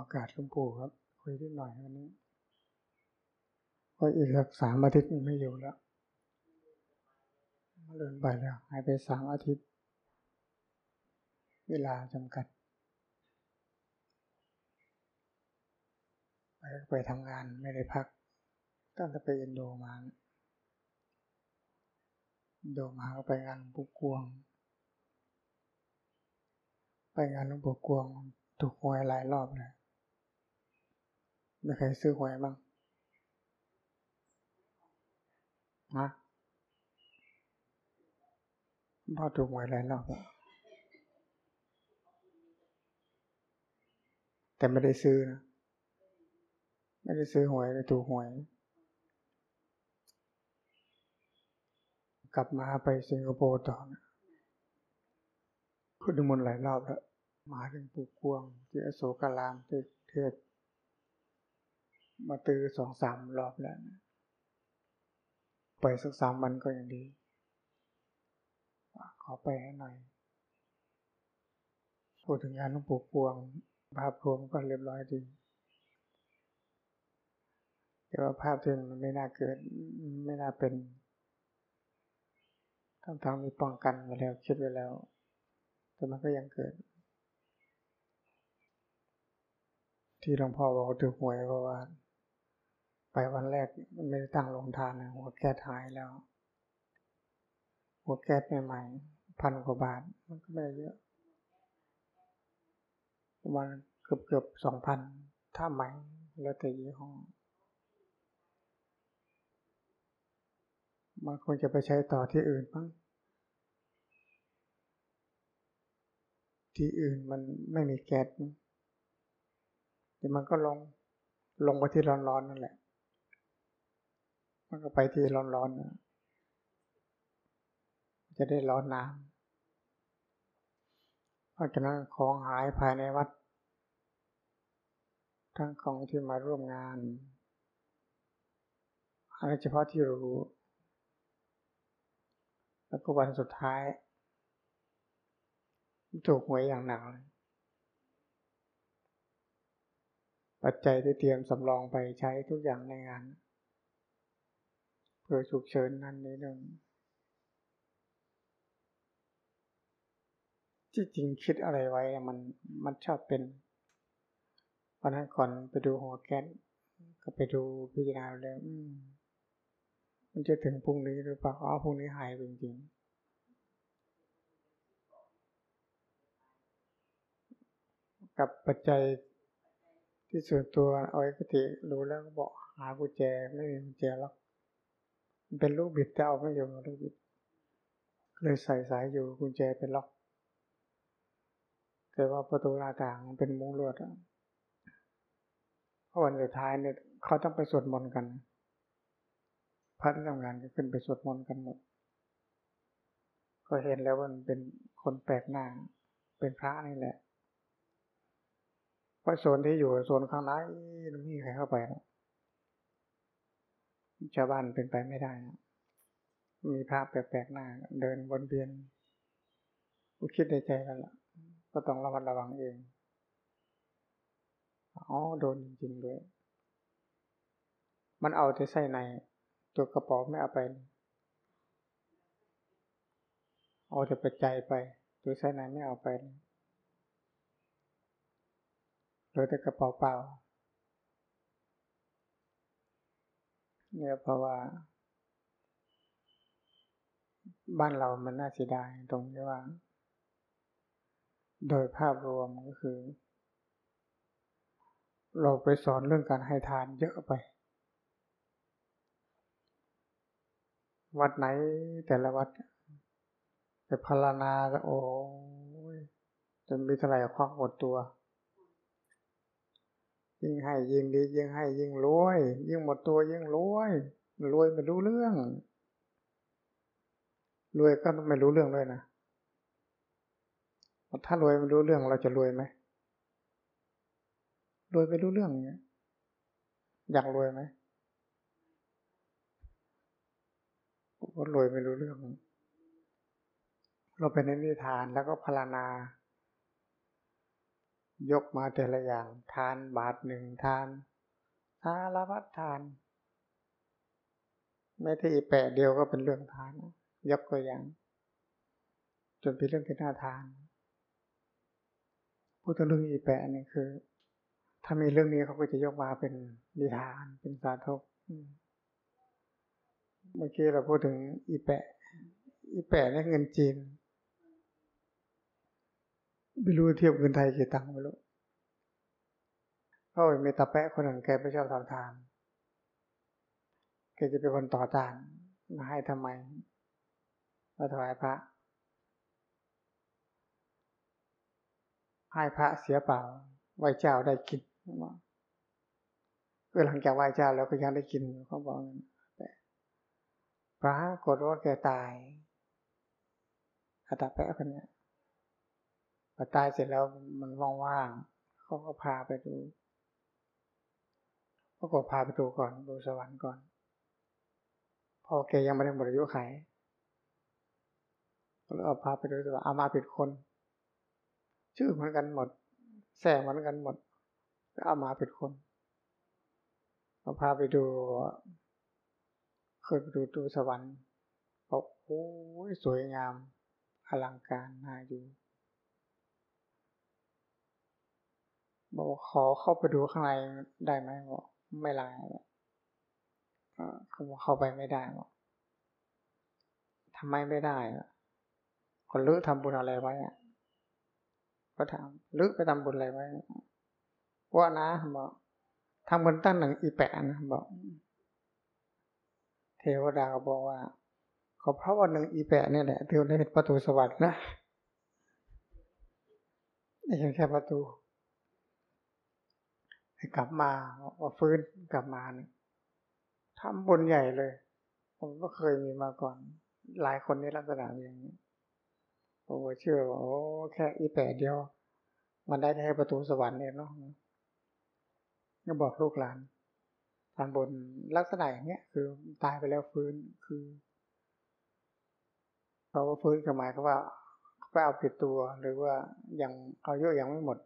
อากาศหลวงปู่ครับ คุยนิดหน่อยวันนี้ก็อีกสักสามอาทิตย์ไม่อยู่แล้วมาเดินไปแล้ว หายไปสามอาทิตย์ เวลาจำกัด ไปไปทำงานไม่ได้พัก ตั้งแต่ไปอินโดมาอินโดมาก็ไปงานหลวงปู่กวง ไปงานหลวงปู่กวงถูกหวยหลายรอบเลย ม่เคยซื้อหวยบ้างฮะพ่อถูกหวยหลายรอบแต่ไม่ได้ซื้อนะไม่ได้ซื้อหวยแต่ถูกหวย กลับมาไปสิงคโปร์ต่อนะคุณมนหลายรอบแล้ว มาถึงปูกวงที่อโศกรามที่เทศ มาตือสองสามรอบแล้วนะไปสักสามวันก็ยังดี ขอไปให้หน่อย พูดถึงงานหลวงปู่พวงภาพรวมก็เรียบร้อยดี แต่ว่าภาพที่มันไม่น่าเกิด ไม่น่าเป็นทั้งทางมีป้องกันไว้แล้วคิดไว้แล้ว แต่มันก็ยังเกิด ที่หลวงพ่อบอกถูกหวยเพราะว่า ไปวันแรกไม่ได้ตั้งลงทานนะหัวแก๊สหายแล้ว หัวแก๊สใหม่ๆพันกว่าบาทมันก็ไม่เยอะประมาณเกือบเกือบสองพันถ้าใหม่แล้วแต่ยี่ห้อมันควรจะไปใช้ต่อที่อื่นบ้างที่อื่นมันไม่มีแก๊สแต่มันก็ลงลงไปที่ร้อนๆนั่นแหละ มันก็ไปที่ร้อนๆ จะได้ร้อนน้ำเพราะฉะนั้นของหายภายในวัด ทั้งของที่มาร่วมงานอะไรเฉพาะที่รู้ แล้วก็วันสุดท้าย ถูกหวยอย่างหนักเลยปัจจัยที่เตรียมสำรองไปใช้ทุกอย่างในงาน เพื่อฉุกเฉินนั่นนี้หนึ่งที่จริงคิดอะไรไว้มันมันชอบเป็นวันนั้นก่อนไปดูหัวแก๊สก็ไปดูพิจารณาแล้วมันจะถึงพรุ่งนี้หรือเปล่าอ๋อพรุ่งนี้หายจริงๆกับปัจจัยที่ส่วนตัวเอาไว้กติรู้แล้วก็บอกหากุญแจไม่มีกุญแจล็อก เป็นลูกบิดแต่เอาไม่อยู่ลูกบิด เลยใส่สายอยู่กุญแจเป็นล็อก แต่ว่าประตูหน้าต่างเป็นมุ้งลวดเพราะวันสุดท้ายเนี่ยเขาต้องไปสวดมนต์กัน พระที่ทำงานก็ขึ้นไปสวดมนต์กันหมด ก็เห็นแล้วว่ามันเป็นคนแปลกหน้า เป็นพระนี่แหละเพราะโซนที่อยู่โซนข้างในไม่มีใครเข้าไปแล้ว ชาวบ้านเป็นไปไม่ได้นะมีพระแปลกๆหน้า เดินวนเวียนกูคิดในใจแล้วล่ะ ก็ต้องระมัดระวังเองอ๋อโดนจริงๆด้วย มันเอาแต่ใส่ใน ตัวกระป๋อไม่เอาไป เอาแต่ปัจจัยไป ตัวใส่ในไม่เอาไปเหลือแต่กระเป๋าเปล่า เนี่ยเพราะว่า บ้านเรามันน่าเสียดายตรงที่ว่า โดยภาพรวมก็คือ เราไปสอนเรื่องการให้ทานเยอะไป วัดไหนแต่ละวัดจะพารนาก็โอ้ยจนมีเท่าไหร่ควักหมดตัว ยิ่งให้ยิ่งดียิ่งให้ยิ่งรวย ยิ่งหมดตัวยิ่งรวยรวยไม่รู้เรื่องรวยก็ไม่รู้เรื่องด้วยนะถ้ารวยไม่รู้เรื่องเราจะรวยไหมรวยไม่รู้เรื่องเงี้ยอยากรวยไหมก็รวยไม่รู้เรื่อง เราเป็นนิทานแล้วก็พานา ยกมาแต่ละอย่าง ทานบาทหนึ่งทานทาละพัดทานแม้ที่แปะเดียวก็เป็นเรื่องทาน ยกตัวอย่าง จนเป็นเรื่องที่น่าทานพูดถึงเรื่องอีแปะนี่คือ ถ้ามีเรื่องนี้เขาก็จะยกมาเป็นนิทานเป็นสาธกเมื่อกี้เราพูดถึงอีแปะ อีแปะนี่เงินจีน ไม่รู้เทียบเงินไทยกี่ตังค์ไม่รู้เพราะมีตาแปะคนหนึ่งแกไม่ชอบทำทานแกจะเป็นคนต่อต้านมาให้ทำไมมาถวายพระ ให้พระเสียเปล่า ไหวเจ้าได้กินเออหลังจากไหวเจ้าแล้วก็ยังได้กินเขาบอกแต่พระกฏว่าแกตายอาตาแปะคนนี้ พอตายเสร็จแล้วมันว่างๆเขาก็พาไปดูเขาก็พาไปดูก่อนดูสวรรค์ก่อน พอแกยังไม่ได้หมดอายุไขก็เลยเอาพาไปดูว่าอามาผิดคน ชื่อเหมือนกันหมด แส่เหมือนกันหมดก็เอามาผิดคนเอาพาไปดูเคยไปดูตูสวรรค์บอกโอ้ยสวยงามอลังการน่าอยู่ บอกขอเข้าไปดูข้างในได้ไหมบอกไม่ไดเขาบอกเข้าไปไม่ได้หรอกทำไมไม่ได้คนลึกทำบุญอะไรไว้อะก็ถามลึกไปทำบุญอะไรไว้ว่านะบอกทำบุญตั้งหนึ่งอีแปะนะบอก เทวดาบอกว่าเขาเพราะว่าหนึ่งอีแปะนี่แหละเทวด้เห็นประตูสวรรค์นะนี่เห็นแค่ประตู กลับมาว่าฟื้นกลับมาเนี่ยทำบุญใหญ่เลย ผมก็เคยมีมาก่อน หลายคนในลักษณะอย่างนี้ผมก็เชื่อว่าโอ้แค่อีแปดเดียว มันได้แค่ประตูสวรรค์เนี่ยเนาะก็บอกลูกหลานทำบุญลักษณะอย่างเนี้ยคือตายไปแล้วฟื้นคือเขาว่าฟื้นก็หมายก็ว่าไปเอาผิดตัวหรือว่ายังเอายอะยังไม่หมด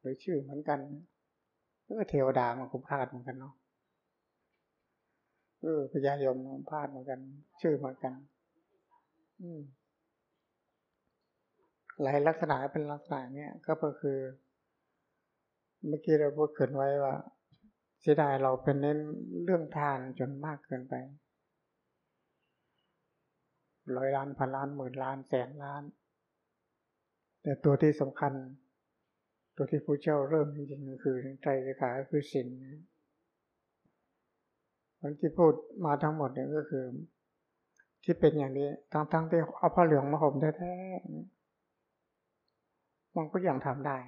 หรือชื่อเหมือนกัน เทวดามันก็พลาดเหมือนกันเนาะเออพญายมพลาดเหมือนกัน ชื่อเหมือนกัน อืมหลายลักษณะเป็นลักษณะเนี้ยก็คือ เมื่อกี้เราพูดเกินไว้ว่าเสียดายเราเป็นเน้นเรื่องทานจนมากเกินไปร้อยล้านพันล้านหมื่นล้านแสนล้าน แต่ตัวที่สำคัญ ตัวที่พระเจ้าเริ่มจริงๆก็คือใจสิขาคือศีลคนที่พูดมาทั้งหมดเนี่ยก็คือ ที่เป็นอย่างนี้ทั้งๆที่เอาผ้าเหลืองมาห่มแท้ๆมันก็ยังทำได้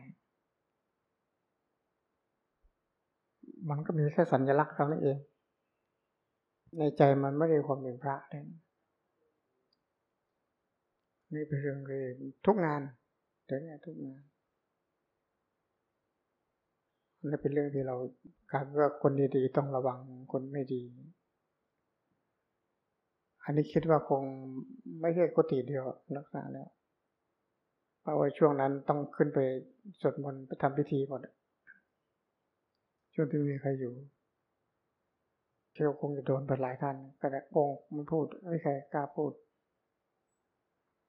มันก็มีแค่สัญลักษณ์เท่านั้นเอง ในใจมันไม่ได้ความเป็นพระเลยนี่เป็นเรื่องเลยทุกงานเดี๋ยวนี้ทุกงาน นี่เป็นเรื่องที่เราการว่าคนดีๆต้องระวังคนไม่ดี อันนี้คิดว่าคงไม่ใช่กุฏิเดียวรักษาแล้วเพราะว่าช่วงนั้นต้องขึ้นไปสวดมนต์ไปทำพิธีหมดช่วงที่มีใครอยู่เที่ยวคงจะโดนไปหลายท่านก็แต่องค์ไม่พูดไม่ใครกล้าพูด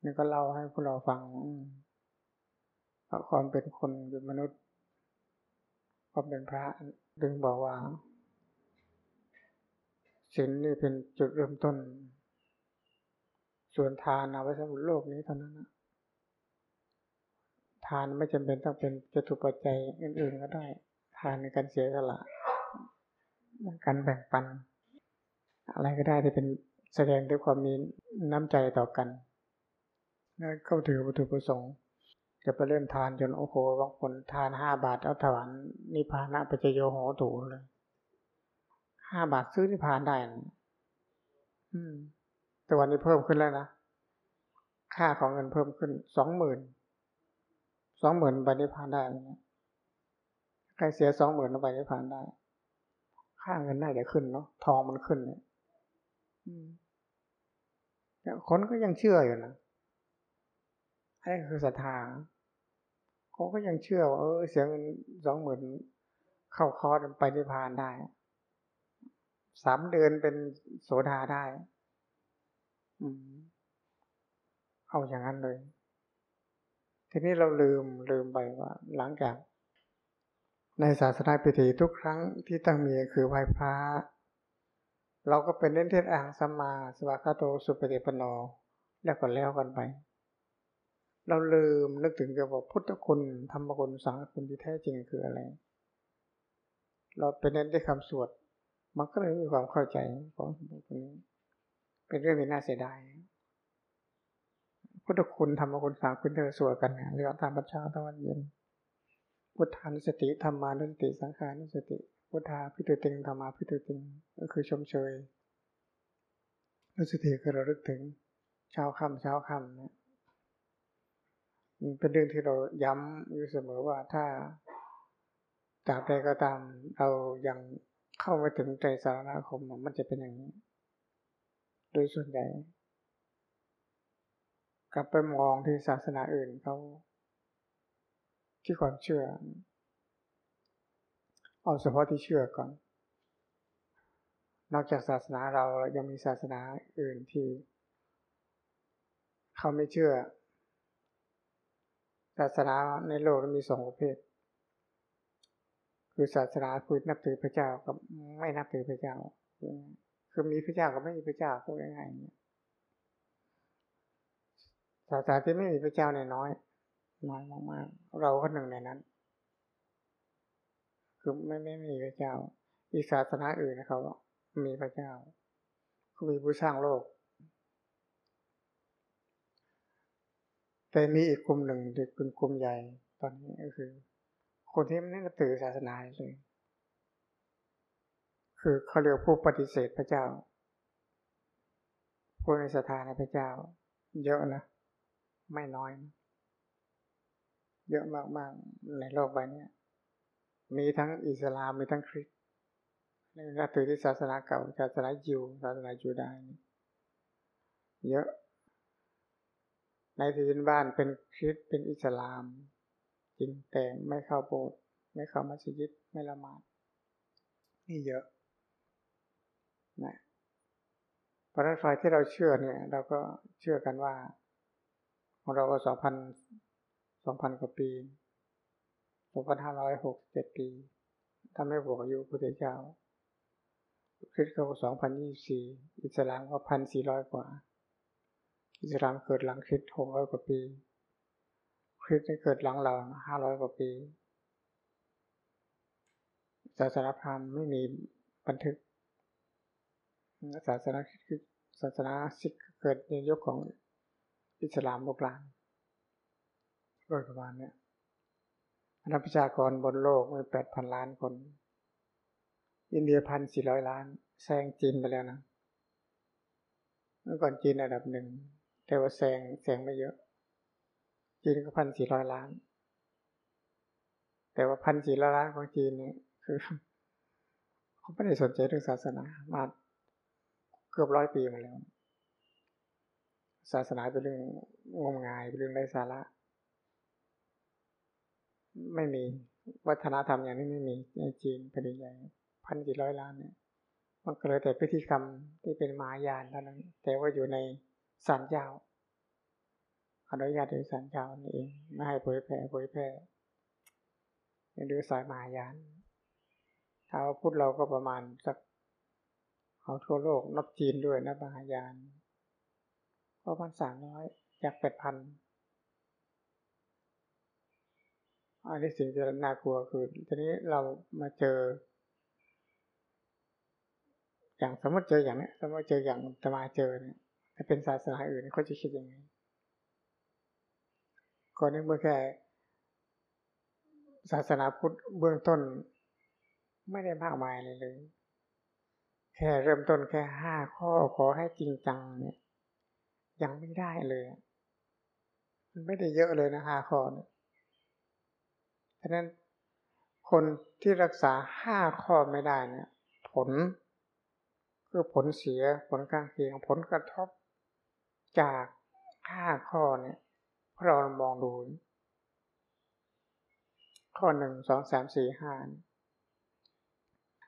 นี่ก็เล่าให้พวกเราฟังความเป็นคนเป็นมนุษย์ ความเป็นพระดึงบอกว่าศีลนี่เป็นจุดเริ่มต้น ส่วนทานเอาไว้สำหรับโลกนี้เท่านั้นนะทานไม่จำเป็นต้องเป็นจตุปัจจัยอื่นๆก็ได้ ทานในการเสียสละการแบ่งปัน อะไรก็ได้ที่เป็นแสดงด้วยความมีน้ำใจต่อกันนั่นก็ถือวัตถุประสงค์ จะไปเล่นทานจนโอ้โหบางคนทานห้าบาทเอาถวันนิพพานะไปจโยโหถูเลยห้าบาทซื้อนิพพานได้อืม แต่วันนี้เพิ่มขึ้นแล้วนะค่าของเงินเพิ่มขึ้นสองหมื่นสองหมื่นไปนิพพานได้นะใครเสียสองหมื่นไปนิพพานได้ ค่าเงินได้เดี๋ยวขึ้นเนาะทองมันขึ้นเนี่ยคนก็ยังเชื่ออยู่นะอันนี้คือศรัทธา เขาก็ยังเชื่อว่าเออเสียเงินสองหมื่นเข้าคอร์สไปนิพพานได้สามเดือนเป็นโสดาได้ อืมเอาอย่างนั้นเลย ทีนี้เราลืมลืมไปว่า หลังจาก ในศาสนาพิธีทุกครั้งที่ตั้งมีคือไหว้พระเราก็เป็นเน้นเทศอ่างสัมมาสวากาโตสุปฏิปโนแล้วก็แล้วกันไป เราลืมนึกถึงกับว่าพุทธคุณธรรมคุณสังฆคุณที่แท้จริงคืออะไร เราเป็นเน้นด้วยคำสวด มันก็เลยมีความเข้าใจของตรงนี้ เป็นเรื่องที่น่าเสียดายพุทธคุณธรรมคุณสังฆคุณเธอสวดกันเนี่ยเราตามประชาตะวันเย็นพุทธานุสติธรรมานุสติสังขานุสติพุทธาพิทุติงธรรมาพิทุติงก็คือชมเชยนุสติคือระลึกถึงเช้าค่ำเช้าค่ำเนี่ย เป็นเรื่องที่เราย้ำอยู่เสมอว่าถ้าจากใดก็ตามเรายังเข้าไม่ถึงใจสารณคมมันจะเป็นอย่างนี้ โดยส่วนใหญ่กลับไปมองที่ศาสนาอื่นเขาที่ความเชื่อ เอาเฉพาะที่เชื่อก่อน นอกจากศาสนาเรายังมีศาสนาอื่นที่เขาไม่เชื่อ ศาสนาในโลกมีสองประเภท คือศาสนาคือนับถือพระเจ้ากับไม่นับถือพระเจ้า คือมีพระเจ้ากับไม่มีพระเจ้าพูดง่ายๆเนี่ยศาสนาที่ไม่มีพระเจ้าเนี่ยน้อย น้อยมากๆ เราก็หนึ่งในนั้น คือไม่ไม่มีพระเจ้า อีศาสนาอื่นนะครับมีพระเจ้าคือมีผู้สร้างโลก แต่มีอีกกลุ่มหนึ่งที่เป็นกลุ่มใหญ่ตอนนี้ก็คือ คนที่ไม่ได้นับถือศาสนาเลย คือเขาเรียกผู้ปฏิเสธพระเจ้าผู้ในศรัทธาในพระเจ้า เยอะนะ ไม่น้อยนะเยอะมากๆในโลกใบนี้มีทั้งอิสลามมีทั้งคริสต์นับถือที่ศาสนาเก่าศาสนายิวศาสนาจูดายเยอะ ในที่นบ้านเป็นคริสต์เป็นอิสลาม จริงแต่ไม่เข้าโบสถ์ไม่เข้ามัสยิดไม่ละหมาดนี่เยอะนะเพราะนั้นฝ่ายที่เราเชื่อเนี่ย เราก็เชื่อกันว่า ของเราก็สองพันสองพันกว่าปี2,567ปีถ้าไม่บวกอายุพุทธเจ้าคริสต์เขา2024อิสลามก็1,400กว่า อิสลามเกิดหลังคริสต์600กว่าปีคริสต์เกิดหลังเรา500กว่าปีศาสนาพราหมณ์ไม่มีบันทึกศาสนาคริสต์ศาสนาซิกข์เกิดในยุคของอิสลามโบราณโดยประมาณเนี้นักประชากรบนโลกมีแปดพันล้านคน อินเดียพันสี่ร้อยล้านแซงจีนไปแล้วนะเมื่อก่อนจีนอันดับหนึ่ง แต่ว่าแซงแซงไม่เยอะจีนก็พันสี่ร้อยล้าน แต่ว่าพันสี่ร้อยล้านของจีนเนี่ยคือเขาไม่ได้สนใจเรื่องศาสนามาเกือบร้อยปีมาแล้ว ศาสนาเป็นเรื่องงมงายเป็นเรื่องไร้สาระ ไม่มีวัฒนธรรมอย่างนี้ไม่มีในจีนแผ่นดินใหญ่พันกี่ร้อยล้านเนี่ยมันก็เลยแต่พิธีกรรมที่เป็นมายานเท่านั้น แต่ว่าอยู่ใน สารเจ้าอนุญาตในสารเจ้านี่เองไม่ให้เผยแผ่เผยแพร่ยังดูสายมายานถ้าวพุทธเราก็ประมาณสักเอาทั่วโลกนับจีนด้วยนะมหายานประมาณสามร้อยจากแปดพันอันนี้สิ่งที่น่ากลัวคือทีนี้เรามาเจอ อย่างสมมติเจออย่างนี้สมมติเจออย่างจะมาเจอเนี่ย ถ้าเป็นศาสนาอื่นเขาจะคิดยังไงก่อนนี้เมื่อแค่ ศาสนาพุทธเบื้องต้น ไม่ได้มากมายเลยเลย แค่เริ่มต้นแค่ห้าข้อขอให้จริงจังเนี่ย ยังไม่ได้เลยมันไม่ได้เยอะเลยนะห้าข้อเนี่ยฉะนั้นคนที่รักษาห้าข้อไม่ได้เนี่ย ผล คือผลเสียผลข้างเคียงผลกระทบ จากห้าข้อเนี่ยเรามองดู ข้อหนึ่งสองสามสี่ห้า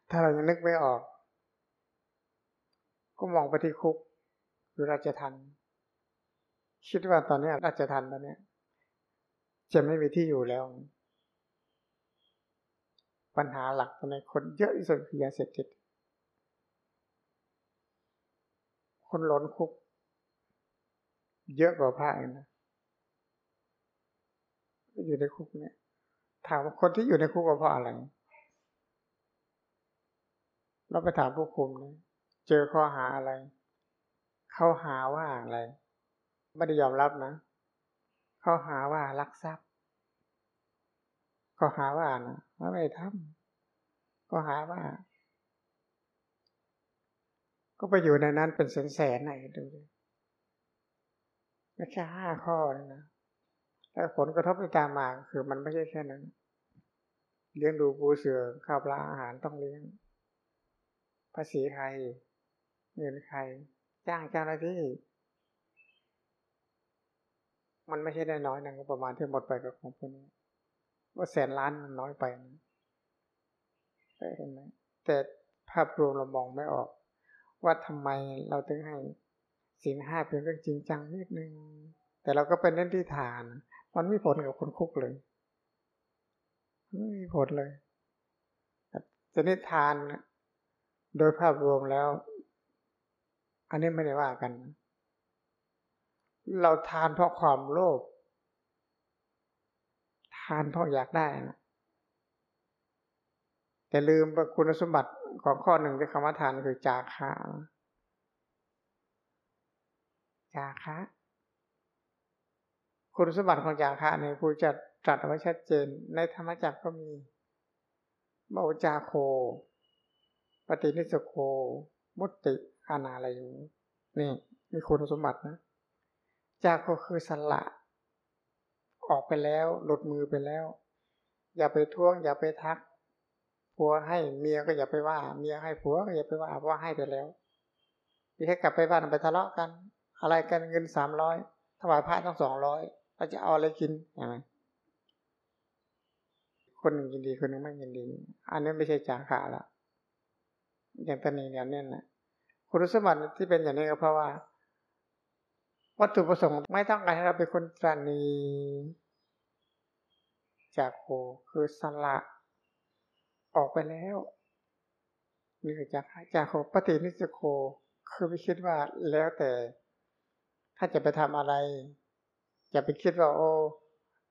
ถ้าเรายังนึกไม่ออก ก็มองไปที่คุกหรือราชทันคิดว่าตอนนี้ราชทันตอนนี้จะไม่มีที่อยู่แล้ว ปัญหาหลักตอนนี้คนเยอะที่สุดคือยาเสพติดคนหลนคุก เยอะกว่าพระเองนะอยู่ในคุกเนี่ย ถามว่าคนที่อยู่ในคุกเพราะอะไร เราไปถามผู้คุมเนะเจอข้อหาอะไร เขาหาว่าอะไร ไม่ได้ยอมรับนะ เขาหาว่าลักทรัพย์ เขาหาว่านะไม่ได้ทำก็หาว่า ก็ไปอยู่ในนั้นเป็นแสนแสนไหนดูดิ ไม่แค่ห้าข้อนะแต่ผลกระทบที่ตามมาคือมันไม่ใช่แค่นั้น เลี้ยงดูปูเสือข้าวปลาอาหารต้องเลี้ยง ภาษีใคร เงินใคร จ้างเจ้าหน้าที่ มันไม่ใช่ได้น้อยนะประมาณที่หมดไปกับของพวกนี้ ว่าแสนล้านมันน้อยไปนะเห็นไหมแต่ภาพรวมเรามองไม่ออก ว่าทำไมเราถึงให้ สิ่งห้าเป็นเรื่องจริงจังนิดนึง แต่เราก็เป็นเน้นที่ฐาน มันไม่ผลกับคนคุกเลยไม่มีผลเลยจะนิทานโดยภาพรวมแล้ว อันนี้ไม่ได้ว่ากัน เราทานเพราะความโลภทานเพราะอยากได้นะแต่ลืมคุณสมบัติของข้อหนึ่งที่คำว่าทานคือจาคะ จาคะคุณสมบัติของจาคะเนี่ยครูจะตรัสไว้ชัดเจน ในธรรมจักรก็มีโมจาโค ปฏินิสโค มุติอานาลายุนี่มีคุณสมบัตินะ จาโคคือสละ ออกไปแล้ว หลุดมือไปแล้ว อย่าไปท่วง อย่าไปทักผัวให้เมียก็อย่าไปว่า เมียให้ผัวก็อย่าไปว่าเพราะให้ไปแล้วมีแค่กลับไปบ้านไปทะเลาะกัน อะไรกันเงินสามร้อยถวายพระต้องสองร้อยเราจะเอาอะไรกินใช่ไหมคนหนึ่งยินดีคนหนึ่งไม่ยินดี อันนี้ไม่ใช่จาขาละอย่างตนีเนี่ยนี่นะคุณสมบัติที่เป็นอย่างนี้ก็เพราะว่า วัตถุประสงค์ไม่ต้องการให้เราเป็นคนตรนีจากโคคือสละออกไปแล้วนี่คือจากจากโคปฏินิสโค คือไม่คิดว่าแล้วแต่ ถ้าจะไปทำอะไร อย่าไปคิดว่าโอ้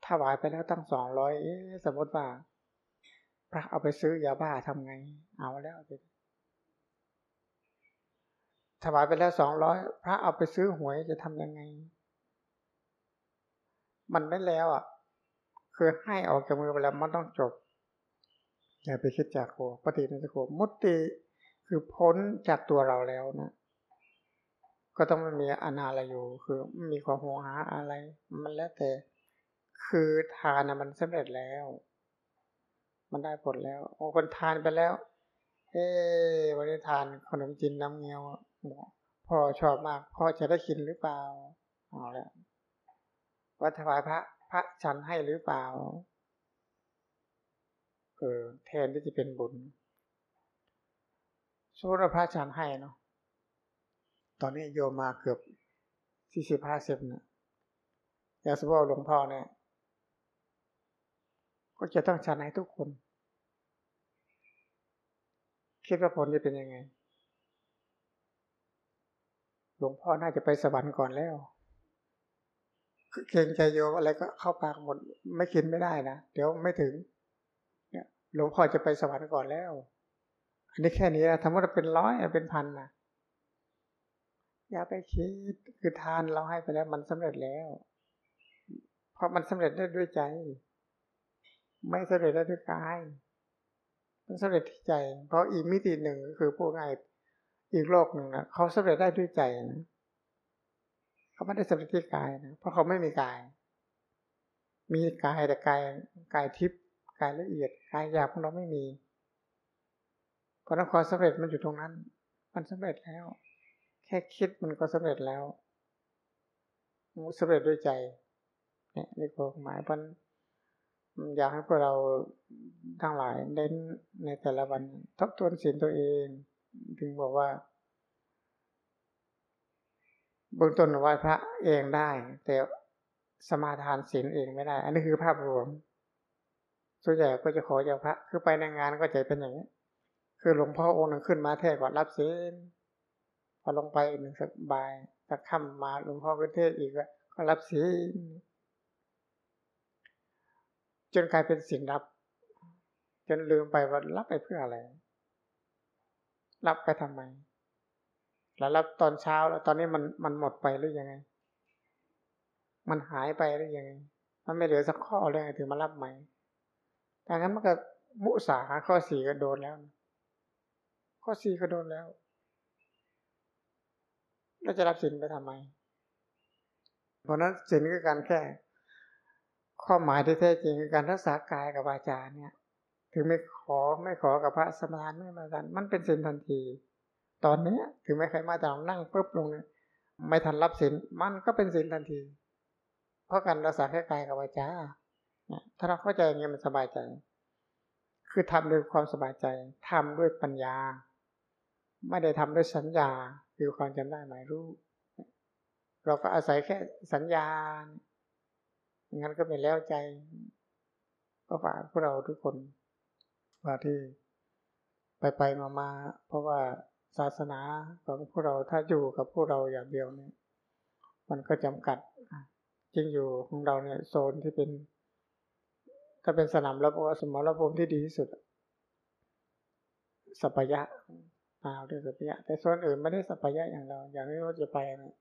ถวายไปแล้วตั้งสองร้อยสมมติว่า พระเอาไปซื้อยาบ้าทำไง เอาแล้วถวายไปแล้วสองร้อยพระเอาไปซื้อหวยจะทำยังไง มันไม่แล้วอะ คือให้ออกจากมือไปแล้วมันต้องจบ อย่าไปคิดจากโคปฏินิสโคมุตติคือพ้นจากตัวเราแล้วนะ ก็ต้องไม่มีอนาลอยู่ คือมีความหัวหาอะไร มันแล้วแต่ คือทานนะมันสำเร็จแล้ว มันได้ผลแล้วบางคนทานไปแล้ว เอ๊วันนี้ทานขนมจีนน้ำเงี้ยวพ่อชอบมากพ่อจะได้กินหรือเปล่าเอาแล้ววัดถวายพระพระฉันให้หรือเปล่าเออแทนที่จะเป็นบุญสู้พระฉันให้เนาะ ตอนนี้โยมมาเกือบสี่สิบห้าสิบเนี่ยอยาสมว่าหลวงพ่อเนี่ย ก็จะต้องชันให้ทุกคน คิดว่าผลจะเป็นยังไง หลวงพ่อน่าจะไปสวรรค์ก่อนแล้วเกรงใจโยมอะไรก็เข้าปากหมด ไม่กินไม่ได้นะ เดี๋ยวไม่ถึง เนี่ยหลวงพ่อจะไปสวรรค์ก่อนแล้ว อันนี้แค่นี้นะทั้งหมดเป็นร้อยเป็นพันนะ อย่าไปคิดคือทานเราให้ไปแล้วมันสำเร็จแล้ว เพราะมันสำเร็จได้ด้วยใจ ไม่สำเร็จได้ด้วยกาย มันสำเร็จที่ใจ เพราะอีกมิติหนึ่งก็คือพวกไงอีกโลกหนึ่งนะเขาสำเร็จได้ด้วยใจนะเขาไม่ได้สำเร็จที่กายนะเพราะเขาไม่มีกาย มีกายแต่กายกายทิพย์กายละเอียดกายหยาบของเราไม่มีเพราะนั้นความสำเร็จมันอยู่ตรงนั้น มันสำเร็จแล้ว แค่คิดมันก็สำเร็จแล้วสำเร็จด้วยใจเนี่ยนี่ความหมายพันอยากให้พวกเราทั้งหลายเน้นในแต่ละวันทบทวนศีลตัวเอง ถึงบอกว่าเบื้องต้นไหว้พระเองได้ แต่สมาทานศีลเองไม่ได้ อันนี้คือภาพรวม ส่วนใหญ่ก็จะขอจากพระ คือไปในงานก็จะเป็นอย่างนี้ คือหลวงพ่อองค์หนึ่งขึ้นมาเทศก่อนรับศีล พอลงไปหนึ่งสักบายสักค่ำมาหลวงพ่อขึ้นเทศอีกก็รับศีลจนกลายเป็นสิ่งรับ จนลืมไปว่ารับไปเพื่ออะไร รับไปทำไม แล้วรับตอนเช้าแล้วตอนนี้มันมันหมดไปหรือยังไง มันหายไปหรือยังไง มันไม่เหลือสักข้อเลยถึงมารับใหม่แต่งั้นมันก็มุสาข้อสี่ก็โดนแล้ว ข้อสี่ก็โดนแล้ว เราจะรับสินไปทำไม เพราะนั้นสินคือการแค่ข้อหมายที่แท้จริงคือการรักษากายกับวาจาเนี่ย ถึงไม่ขอไม่ขอกับพระสมานไม่มาทันมันเป็นสินทันที ตอนนี้ถึงไม่ใครมาแต่นั่งปุ๊บลงไม่ทันรับสินมันก็เป็นสินทันที เพราะการรักษาแค่กายกับวาจาถ้าเราเข้าใจอย่างนี้มันสบายใจ คือทำด้วยความสบายใจทำด้วยปัญญา ไม่ได้ทำด้วยสัญญา คือความจำได้หมายรู้ เราก็อาศัยแค่สัญญางั้นก็ไม่แล้วใจ ก็ฝากพวกเราทุกคนว่าที่ไปไปมามาเพราะว่าศาสนาของพวกเราถ้าอยู่กับพวกเราอย่างเดียวเนี่ย มันก็จำกัดจริงอยู่ของเราเนี่ยโซนที่เป็น ถ้าเป็นสนามรบว่าสมรภูมิที่ดีที่สุดสัพยะ อาเรื่องสัพยะ แต่ส่วนอื่นไม่ได้สัพยะอย่างเราอย่างนี้เราจะไปนะ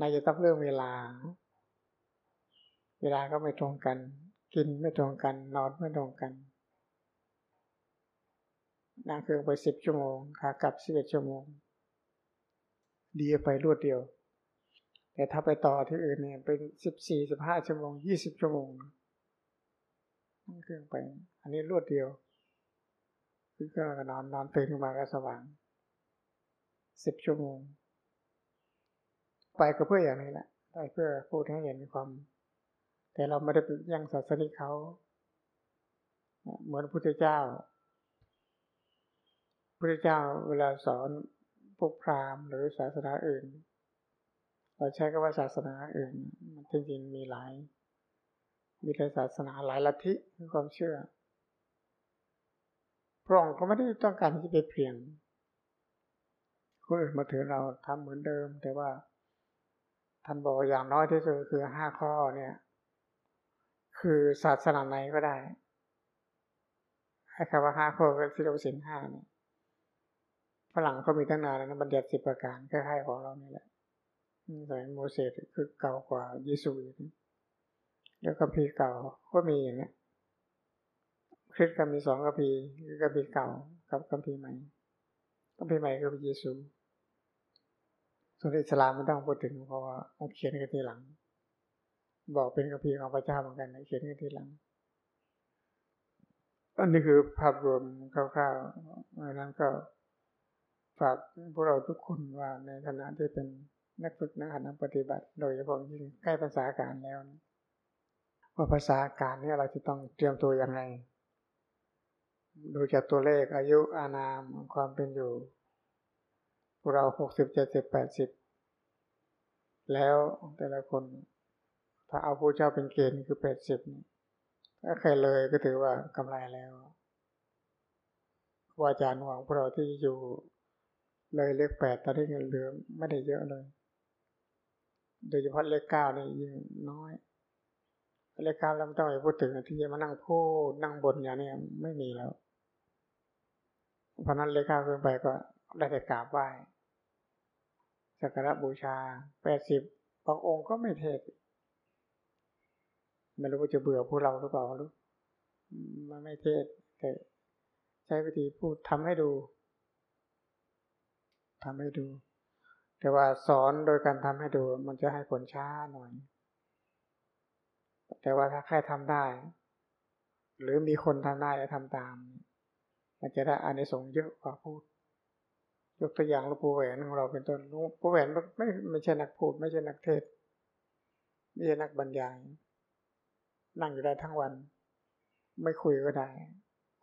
นายจะต้องเรื่องเวลา เวลาก็ไม่ตรงกัน กินไม่ตรงกัน นอนไม่ตรงกันนั่งเครื่องไปสิบชั่วโมงขากลับสิบเอ็ดชั่วโมง ดีไปรวดเดียว แต่ถ้าไปต่อที่อื่นเนี่ยเป็นสิบสี่สิบห้าชั่วโมงยี่สิบชั่วโมงเครื่องไป อันนี้รวดเดียวคือก็นอนนอนตื่นขึ้นมาก็สว่าง สิบชั่วโมง ไปก็เพื่ออย่างนี้แหละไปเพื่อพูดให้เห็นความ แต่เราไม่ได้ไปยังศาสนิกเขาเหมือนพระพุทธเจ้าพระพุทธเจ้าเวลาสอนพวกพราหมณ์หรือศาสนาอื่น เราใช้คำว่าศาสนาอื่น มันจริงๆมีหลาย มีหลายศาสนาหลายลัทธิมีความเชื่อพระองค์ก็ไม่ได้ต้องการที่จะไปเปลี่ยน คนอื่นมาถือเราทำเหมือนเดิม แต่ว่าท่านบอกอย่างน้อยที่สุดคือห้าข้อเนี่ย คือศาสนาไหนก็ได้ให้คำว่าห้าข้อก็ที่เราสินห้าเนี่ยฝรั่งเขามีตั้งนานแล้วนะบัญญัติสิบประการคล้ายๆของเรานี่แหละสมัยโมเสสคือเก่ากว่ายิสุอีกแล้วกัมพีเก่าก็มีอย่างนี้คริสก็มีสองกัมพีคือกัมพีเก่ากับกัมพีใหม่กัมพีใหม่คือพระเยซู ส่วนอิสลามไม่ต้องพูดถึงเพราะว่าเขียนกันทีหลัง บอกเป็นกัมพีของพระเจ้าเหมือนกันเขียนกันทีหลังอันนี้คือภาพรวมคร่าวๆดังนั้นก็ฝากพวกเราทุกคนว่าในฐานะที่เป็นนักฝึกนักหัดนักปฏิบัติ โดยเฉพาะยิ่งใกล้ภาษาการแล้วนะว่าภาษาการเนี่ยเราจะต้องเตรียมตัวยังไงดูจากตัวเลขอายุอานามความเป็นอยู่ เราหกสิบเจ็ดสิบแปดสิบแล้วแต่ละคน ถ้าเอาผู้เจ้าเป็นเกณฑ์คือแปดสิบถ้าใครเลยก็ถือว่ากำไรแล้ววาอาจารย์หวังพวกเราที่อยู่เลยเลขแปดตอนนี้เงินเหลือไม่ได้เยอะเลย โดยเฉพาะเลขเก้านี่ยิ่งน้อยรายกาเราไม่ต้องไปพูดถึงที่จะมานั่งพูดนั่งบนอย่างนี้ไม่มีแล้ว เพราะนั้นเลขเก้าขึ้นไปก็ ได้แต่กราบไหว้สักการะบูชาแปดสิบบางองค์ก็ไม่เทศไม่รู้ว่าจะเบื่อพวกเราหรือเปล่ารู้มันไม่เทศแต่ใช้วิธีพูดทำให้ดูทำให้ดู แต่ว่าสอนโดยการทำให้ดู มันจะให้ผลช้าหน่อย แต่ว่าถ้าใครทำได้ หรือมีคนทำได้และทำตาม มันจะได้อานิสงส์เยอะกว่าพูด ยกตัวอย่างหลวงปู่แหวนของเราเป็นต้นหลวงปู่แหวนไม่ไม่ใช่นักพูด ไม่ใช่นักเทศไม่ใช่นักบรรยาย นั่งอยู่ได้ทั้งวัน ไม่คุยก็ได้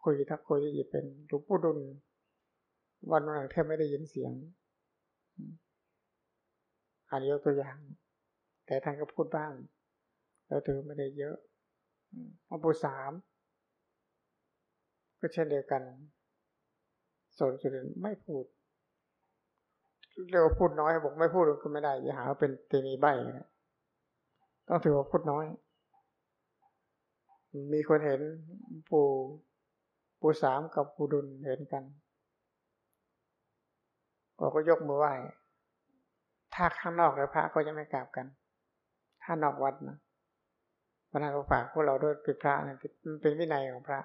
คุยถ้าคุยจะเป็นหลวงปู่ดุลวันวันแทบไม่ได้ยินเสียงอันนี้ยกตัวอย่าง แต่ท่านก็พูดบ้าง แล้วเธอไม่ได้เยอะหลวงปู่สามก็เช่นเดียวกันสนสุดไม่พูด เรียกว่าพูดน้อยบอกไม่พูดก็ไม่ได้อย่าหาเป็นเตนีใบต้องถือว่าพูดน้อย มีคนเห็นปู่ปู่สามกับปู่ดุลเห็นกันเราก็ยกมือไหว้ ถ้าข้างนอกแล้วพระก็จะไม่กราบกัน ถ้านอกวัดนะพระนักฝากพวกเราด้วยเป็นพระนะมันเป็นวินัยของพระ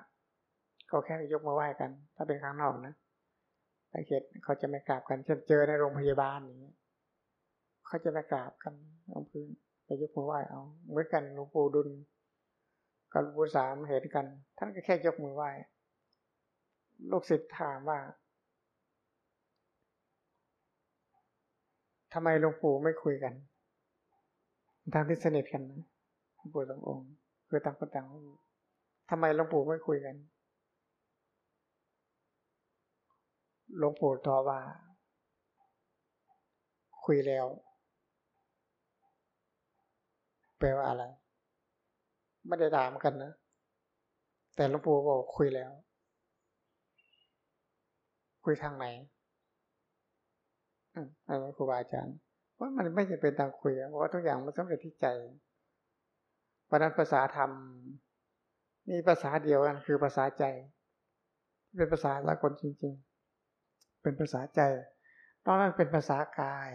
ก็แค่ยกมือไหว้กัน ถ้าเป็นข้างนอกนะ ไอ้เขตเขาจะไม่กราบกันเช่นเจอในโรงพยาบาลอย่างนี้เขาจะไม่กราบกันลงพื้นไปยกมือไหว้เอาเหมือนกันหลวงปู่ดุลกับหลวงปู่สามเห็นกัน ท่านก็แค่ยกมือไหว้ลูกศิษย์ถามว่าทำไมหลวงปู่ไม่คุยกันทางที่สนิทกันนะหลวงปู่สององค์ คือต่างคนต่างทำไมหลวงปู่ไม่คุยกัน หลวงปู่ตอบว่า คุยแล้ว แปลว่าอะไร ไม่ได้ถามกันนะ แต่หลวงปู่บอกคุยแล้ว คุยทางไหนอันนี้ครูบาอาจารย์ว่ามันไม่จะเป็นทางคุยเพราะว่าทุกอย่างมันสำเร็จที่ใจเพราะนั้นภาษาธรรมมีภาษาเดียวกันคือภาษาใจ เป็นภาษาสากลจริง ๆ เป็นภาษาใจนอกนั้นเป็นภาษากาย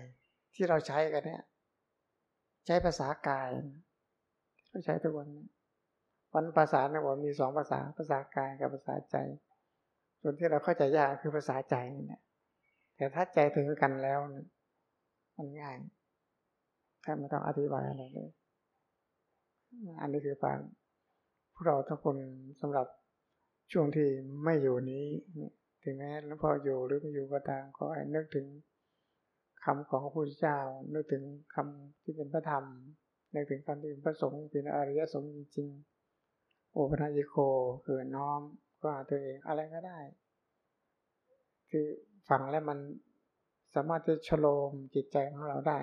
ที่เราใช้กันเนี่ย ใช้ภาษากายเราใช้ทุกวันวันภาษาเนี่ยว่ามีสองภาษาภาษากายกับภาษาใจ ส่วนที่เราเข้าใจยากคือภาษาใจเนี่ยแต่ถ้าใจถึงกันแล้วมันง่ายแทบไม่ต้องอธิบายอะไรเลยอันนี้คือการพวกเราทุกคนสำหรับช่วงที่ไม่อยู่นี้ ถึงแม้หลวงพ่ออยู่หรือไม่อยู่ก็ตามขอให้นึกถึงคำของพระพุทธเจ้า นึกถึงคำที่เป็นพระธรรม นึกถึงคำที่เป็นพระสงฆ์เป็นอริยสงฆ์จริงๆโอปัญิโคคือน้อมก็ตัวเองอะไรก็ได้ คือฟังแล้วมันสามารถจะชโลมจิตใจของเราได้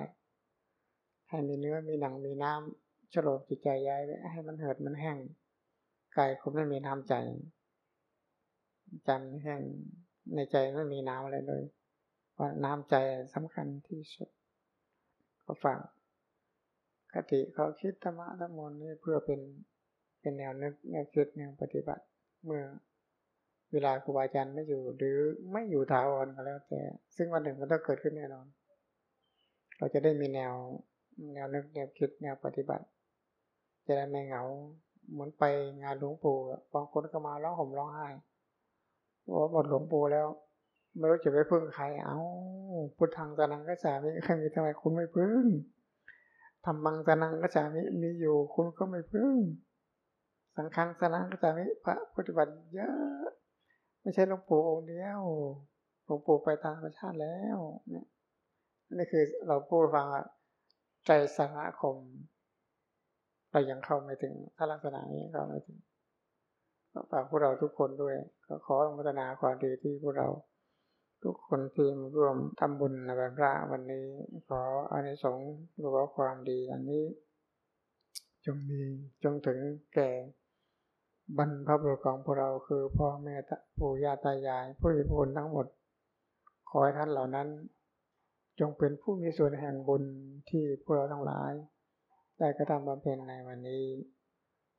ให้มีเนื้อมีหนังมีน้ำชโลมจิตใจย้ายให้มันเหือดมันแห้งกายคุณไม่มีน้ำใจ จมันแห้งในใจไม่มีน้ำอะไรเลยว่าน้ำใจสำคัญที่สุด ก็ฟังคติเขาคิดธรรมะธรรมนี่เพื่อเป็นเป็นแนวนึกแนวคิดแนวปฏิบัติ เมื่อเวลาครูบาอาจารย์ไม่อยู่หรือไม่อยู่ถาวรก็แล้วแต่ ซึ่งวันหนึ่งมันต้องเกิดขึ้นแน่นอน เราจะได้มีแนวแนวนึกแนวคิดแนวปฏิบัติ จะได้ไม่เหงาเหมือนไปงานหลวงปู่บางคนก็มาร้องห่มร้องไห้ ว่าหมดหลวงปู่แล้ว ไม่รู้จะไปพึ่งใคร เอาพุทธังสนังก็จามิใครมีทำไมคุณไม่พึ่งทำบังสนังก็จามิมีอยู่ คุณก็ไม่พึ่ง สังฆังสนังก็จามิพระปฏิบัติเยอะไม่ใช่หลวงปู่องค์เดียวหลวงปู่ไปตามธรรมชาติแล้วเนี่ยนี่คือเราพูดฟังใจสาระคมเรายังเข้าไม่ถึงถ้าลักษณะนี้เข้าไม่ถึง ฝากพวกเราทุกคนด้วย ก็ขออนุโมทนาความดีที่พวกเรา ทุกคนที่มาร่วมทำบุญในวันพระวันนี้ ขออานิสงส์หรือว่าความดีอันนี้ จงมีจงถึงแก่บรรพบุรุษของพวกเราคือพ่อแม่ปู่ย่าตายายผู้มีบุญทั้งหมด ขอให้ท่านเหล่านั้น จงเป็นผู้มีส่วนแห่งบุญที่พวกเราทั้งหลาย ได้กระทำบำเพ็ญในวันนี้